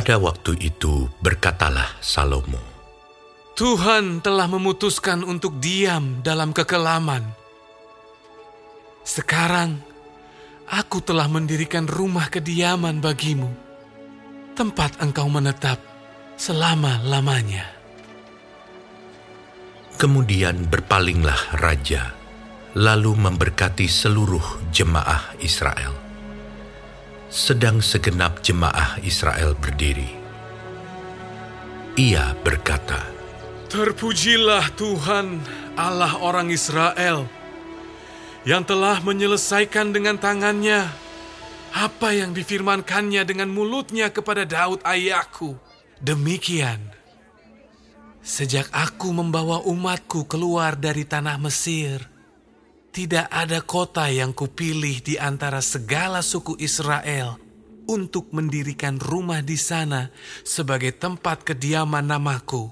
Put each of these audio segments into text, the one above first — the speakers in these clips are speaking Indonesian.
Pada waktu itu berkatalah Salomo, Tuhan telah memutuskan untuk diam dalam kekelaman. Sekarang, aku telah mendirikan rumah kediaman bagimu, tempat engkau menetap selama-lamanya. Kemudian berpalinglah raja, lalu memberkati seluruh jemaah Israel sedang segenap jemaah Israel berdiri. Ia berkata, Terpujilah Tuhan Allah orang Israel yang telah menyelesaikan dengan tangannya apa yang difirmankannya dengan mulutnya kepada Daud ayahku. Demikian, sejak aku membawa umatku keluar dari tanah Mesir, tidak ada kota yang kupilih di antara segala suku Israel untuk mendirikan rumah di sana sebagai tempat kediaman namaku.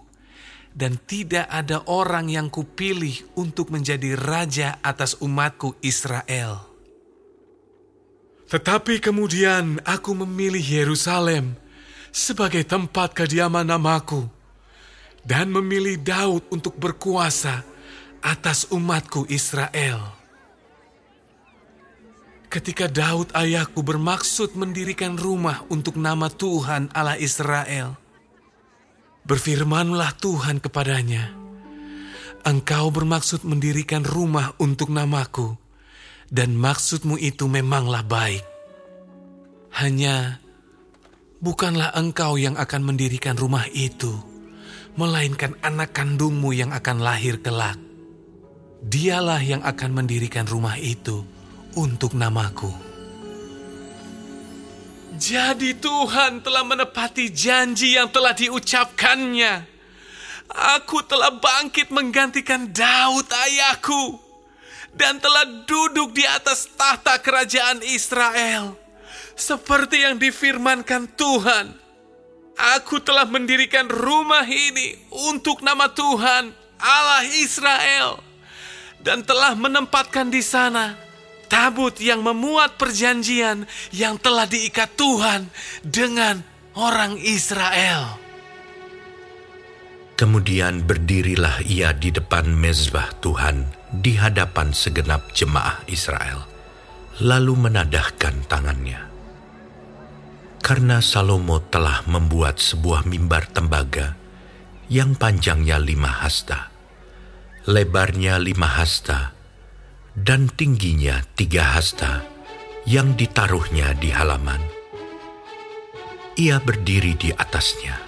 Dan tidak ada orang yang kupilih untuk menjadi raja atas umatku Israel. Tetapi kemudian aku memilih Yerusalem sebagai tempat kediaman namaku dan memilih Daud untuk berkuasa atas umatku Israel. Ketika Daud ayahku bermaksud mendirikan rumah untuk nama Tuhan Allah Israel, berfirmanlah Tuhan kepadanya, Engkau bermaksud mendirikan rumah untuk namaku, dan maksudmu itu memanglah baik. Hanya bukanlah engkau yang akan mendirikan rumah itu, melainkan anak kandungmu yang akan lahir kelak dialah yang akan mendirikan rumah itu untuk namaku. Jadi Tuhan telah menepati janji yang telah diucapkannya. Aku telah bangkit menggantikan Daud ayahku dan telah duduk di atas tahta kerajaan Israel. Seperti yang difirmankan Tuhan, aku telah mendirikan rumah ini untuk nama Tuhan Allah Israel dan telah menempatkan di sana tabut yang memuat perjanjian yang telah diikat Tuhan dengan orang Israel. Kemudian berdirilah ia di depan mezbah Tuhan di hadapan segenap jemaah Israel, lalu menadahkan tangannya. Karena Salomo telah membuat sebuah mimbar tembaga yang panjangnya lima hasta lebarnya lima hasta, dan tingginya tiga hasta yang ditaruhnya di halaman. Ia berdiri di atasnya,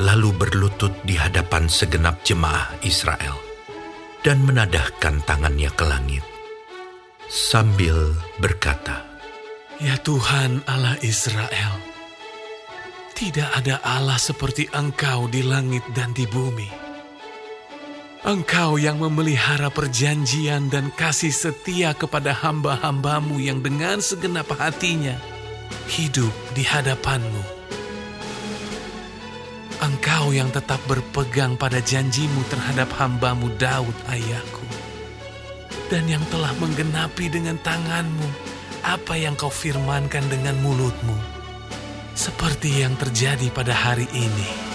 lalu berlutut di hadapan segenap jemaah Israel dan menadahkan tangannya ke langit sambil berkata, Ya Tuhan Allah Israel, tidak ada Allah seperti Engkau di langit dan di bumi. Engkau yang memelihara perjanjian dan kasih setia kepada hamba-hambamu yang dengan segenap hatinya hidup di hadapanmu. Engkau yang tetap berpegang pada janjimu terhadap hambamu Daud ayahku. Dan yang telah menggenapi dengan tanganmu apa yang kau firmankan dengan mulutmu. Seperti yang terjadi pada hari ini.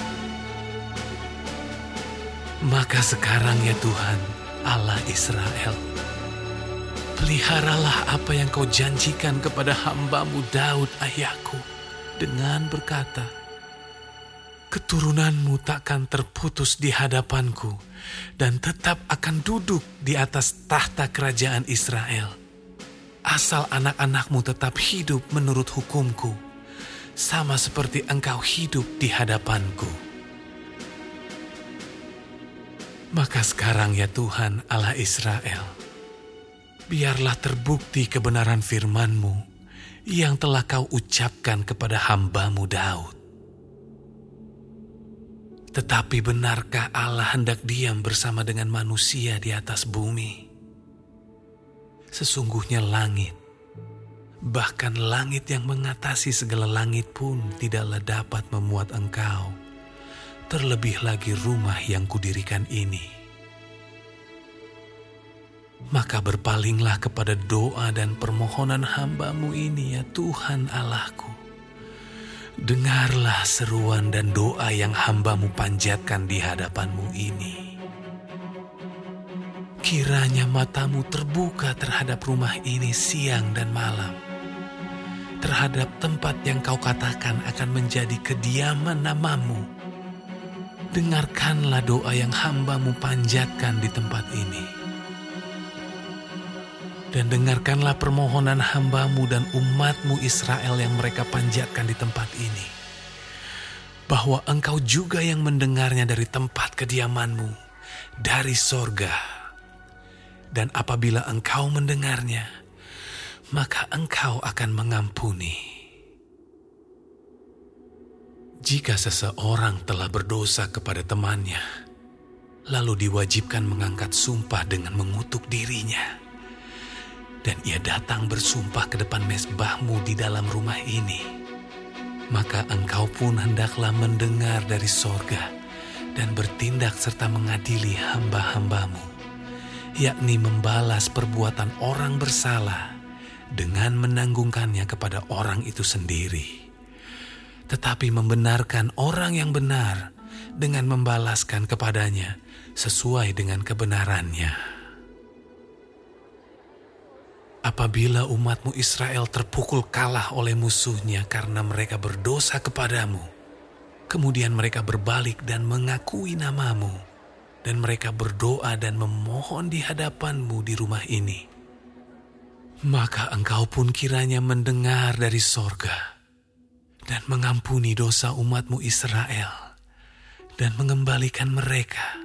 Maka sekarang ya Tuhan, Allah Israel, peliharalah apa yang kau janjikan kepada hambamu Daud ayahku dengan berkata, Keturunanmu takkan terputus di hadapanku dan tetap akan duduk di atas tahta kerajaan Israel. Asal anak-anakmu tetap hidup menurut hukumku, sama seperti engkau hidup di hadapanku. Maka sekarang ya Tuhan Allah Israel, biarlah terbukti kebenaran firman-Mu yang telah kau ucapkan kepada hambamu Daud. Tetapi benarkah Allah hendak diam bersama dengan manusia di atas bumi? Sesungguhnya langit, bahkan langit yang mengatasi segala langit pun tidaklah dapat memuat engkau terlebih lagi rumah yang kudirikan ini. Maka berpalinglah kepada doa dan permohonan hambamu ini ya Tuhan Allahku. dengarlah seruan dan doa yang hambamu panjatkan di hadapanmu ini. Kiranya matamu terbuka terhadap rumah ini siang dan malam, terhadap tempat yang kau katakan akan menjadi kediaman namamu. Dengarkanlah doa yang hambamu panjatkan di tempat ini dan dengarkanlah permohonan hambamu dan umatmu Israel yang mereka panjatkan di tempat ini. Bahwa engkau juga yang mendengarnya dari tempat kediamanmu, dari sorga. Dan apabila engkau mendengarnya, maka engkau akan mengampuni. Jika seseorang telah berdosa kepada temannya, lalu diwajibkan mengangkat sumpah dengan mengutuk dirinya, dan ia datang bersumpah ke depan mesbahmu di dalam rumah ini, maka engkau pun hendaklah mendengar dari sorga dan bertindak serta mengadili hamba-hambamu, yakni membalas perbuatan orang bersalah dengan menanggungkannya kepada orang itu sendiri, tetapi membenarkan orang yang benar dengan membalaskan kepadanya sesuai dengan kebenarannya. Apabila umatmu Israel terpukul kalah oleh musuhnya karena mereka berdosa kepadamu, kemudian mereka berbalik dan mengakui namamu, dan mereka berdoa dan memohon di hadapanmu di rumah ini, maka engkau pun kiranya mendengar dari sorga dan mengampuni dosa umatmu Israel dan mengembalikan mereka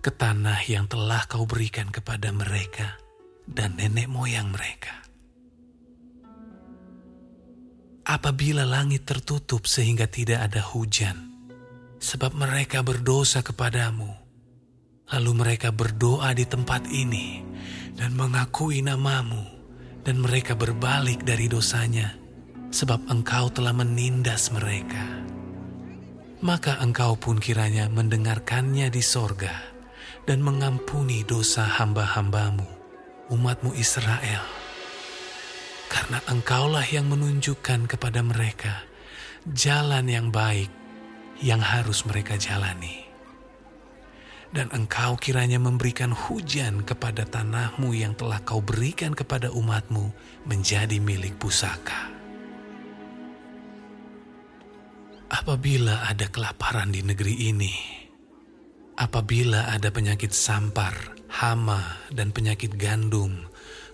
ke tanah yang telah kau berikan kepada mereka dan nenek moyang mereka. Apabila langit tertutup sehingga tidak ada hujan, sebab mereka berdosa kepadamu, lalu mereka berdoa di tempat ini dan mengakui namamu, dan mereka berbalik dari dosanya, sebab engkau telah menindas mereka. Maka engkau pun kiranya mendengarkannya di sorga dan mengampuni dosa hamba-hambamu umatmu Israel. Karena engkaulah yang menunjukkan kepada mereka jalan yang baik yang harus mereka jalani. Dan engkau kiranya memberikan hujan kepada tanahmu yang telah kau berikan kepada umatmu menjadi milik pusaka. Apabila ada kelaparan di negeri ini, apabila ada penyakit sampar, hama dan penyakit gandum,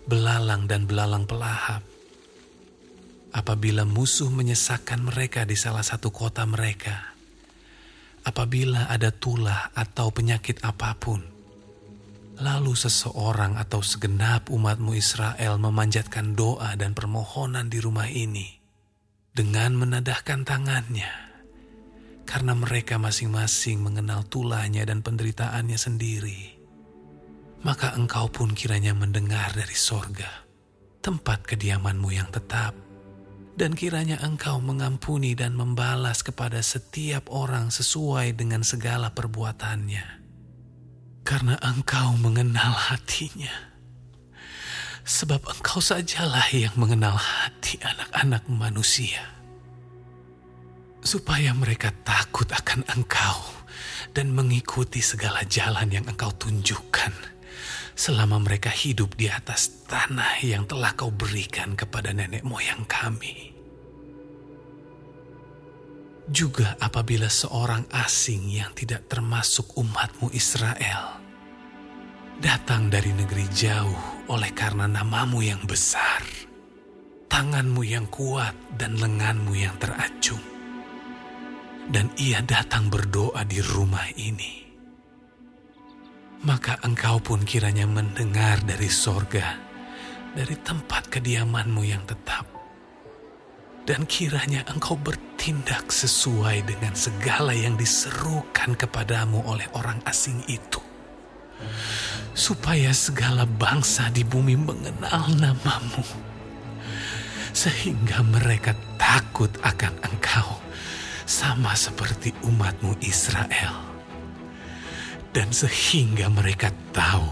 belalang dan belalang pelahap. Apabila musuh menyesakkan mereka di salah satu kota mereka, apabila ada tulah atau penyakit apa pun, lalu seseorang atau segenap umatmu Israel memanjatkan doa dan permohonan di rumah ini dengan menadahkan tangannya, karena mereka masing-masing mengenal tulahnya dan penderitaannya sendiri maka engkau pun kiranya mendengar dari sorga, tempat kediamanmu yang tetap, dan kiranya engkau mengampuni dan membalas kepada setiap orang sesuai dengan segala perbuatannya. Karena engkau mengenal hatinya. Sebab engkau sajalah yang mengenal hati anak-anak manusia. Supaya mereka takut akan engkau dan mengikuti segala jalan yang engkau tunjukkan selama mereka hidup di atas tanah yang telah kau berikan kepada nenek moyang kami. Juga apabila seorang asing yang tidak termasuk umatmu Israel datang dari negeri jauh oleh karena namamu yang besar, tanganmu yang kuat dan lenganmu yang teracung. Dan ia datang berdoa di rumah ini maka engkau pun kiranya mendengar dari sorga, dari tempat kediamanmu yang tetap. Dan kiranya engkau bertindak sesuai dengan segala yang diserukan kepadamu oleh orang asing itu. Supaya segala bangsa di bumi mengenal namamu. Sehingga mereka takut akan engkau. Sama seperti umatmu Israel dan sehingga mereka tahu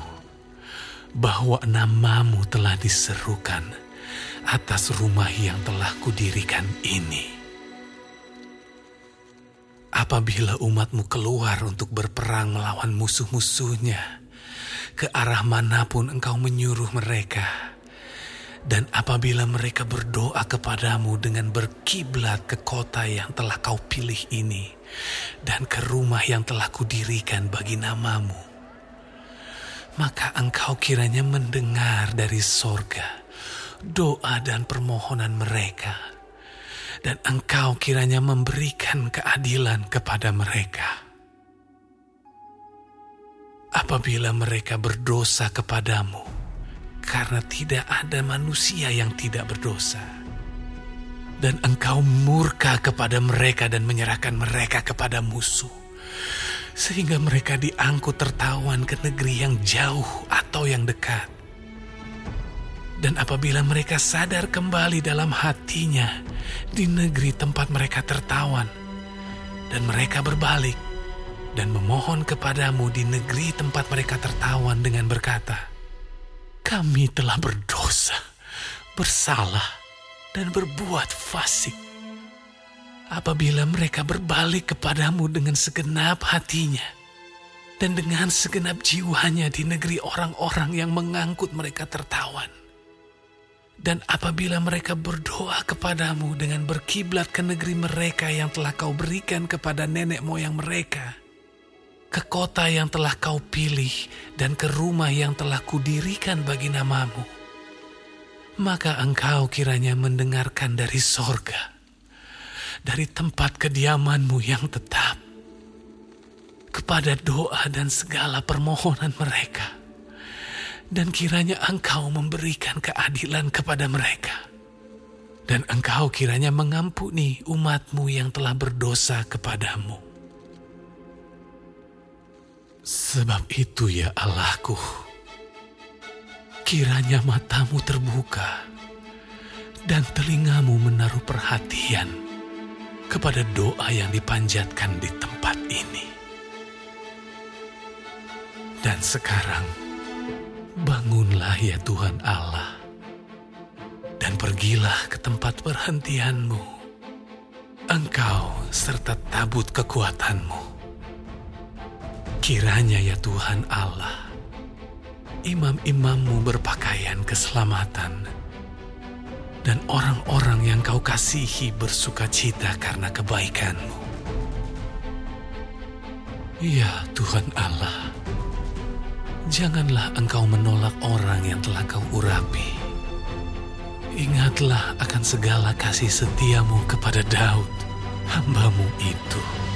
bahwa namamu telah diserukan atas rumah yang telah kudirikan ini. apabila umatmu keluar untuk berperang melawan musuh-musuhnya, ke arah mana pun engkau menyuruh mereka, dan apabila mereka berdoa kepadamu dengan berkiblat ke kota yang telah kau pilih ini, dan ke rumah yang telah kudirikan bagi namamu, maka engkau kiranya mendengar dari sorga doa dan permohonan mereka, dan engkau kiranya memberikan keadilan kepada mereka. Apabila mereka berdosa kepadamu, karena tidak ada manusia yang tidak berdosa. Dan engkau murka kepada mereka dan menyerahkan mereka kepada musuh. Sehingga mereka diangkut tertawan ke negeri yang jauh atau yang dekat. Dan apabila mereka sadar kembali dalam hatinya di negeri tempat mereka tertawan, dan mereka berbalik dan memohon kepadamu di negeri tempat mereka tertawan dengan berkata, kami telah berdosa, bersalah, dan berbuat fasik. Apabila mereka berbalik kepadamu dengan segenap hatinya dan dengan segenap jiwanya di negeri orang-orang yang mengangkut mereka tertawan. Dan apabila mereka berdoa kepadamu dengan berkiblat ke negeri mereka yang telah kau berikan kepada nenek moyang mereka, ke kota yang telah kau pilih dan ke rumah yang telah kudirikan bagi namamu, maka engkau kiranya mendengarkan dari sorga, dari tempat kediamanmu yang tetap, kepada doa dan segala permohonan mereka, dan kiranya engkau memberikan keadilan kepada mereka. Dan engkau kiranya mengampuni umatmu yang telah berdosa kepadamu Sebab itu ya Allahku, kiranya matamu terbuka dan telingamu menaruh perhatian kepada doa yang dipanjatkan di tempat ini. Dan sekarang, bangunlah ya Tuhan Allah, dan pergilah ke tempat perhentianmu, engkau serta tabut kekuatanmu Kiranya ya Tuhan Allah, imam-imammu berpakaian keselamatan, dan orang-orang yang kau kasihi bersuka cita karena kebaikanmu. Ya Tuhan Allah, janganlah engkau menolak orang yang telah kau urapi. Ingatlah akan segala kasih setiamu kepada Daud, hambamu itu.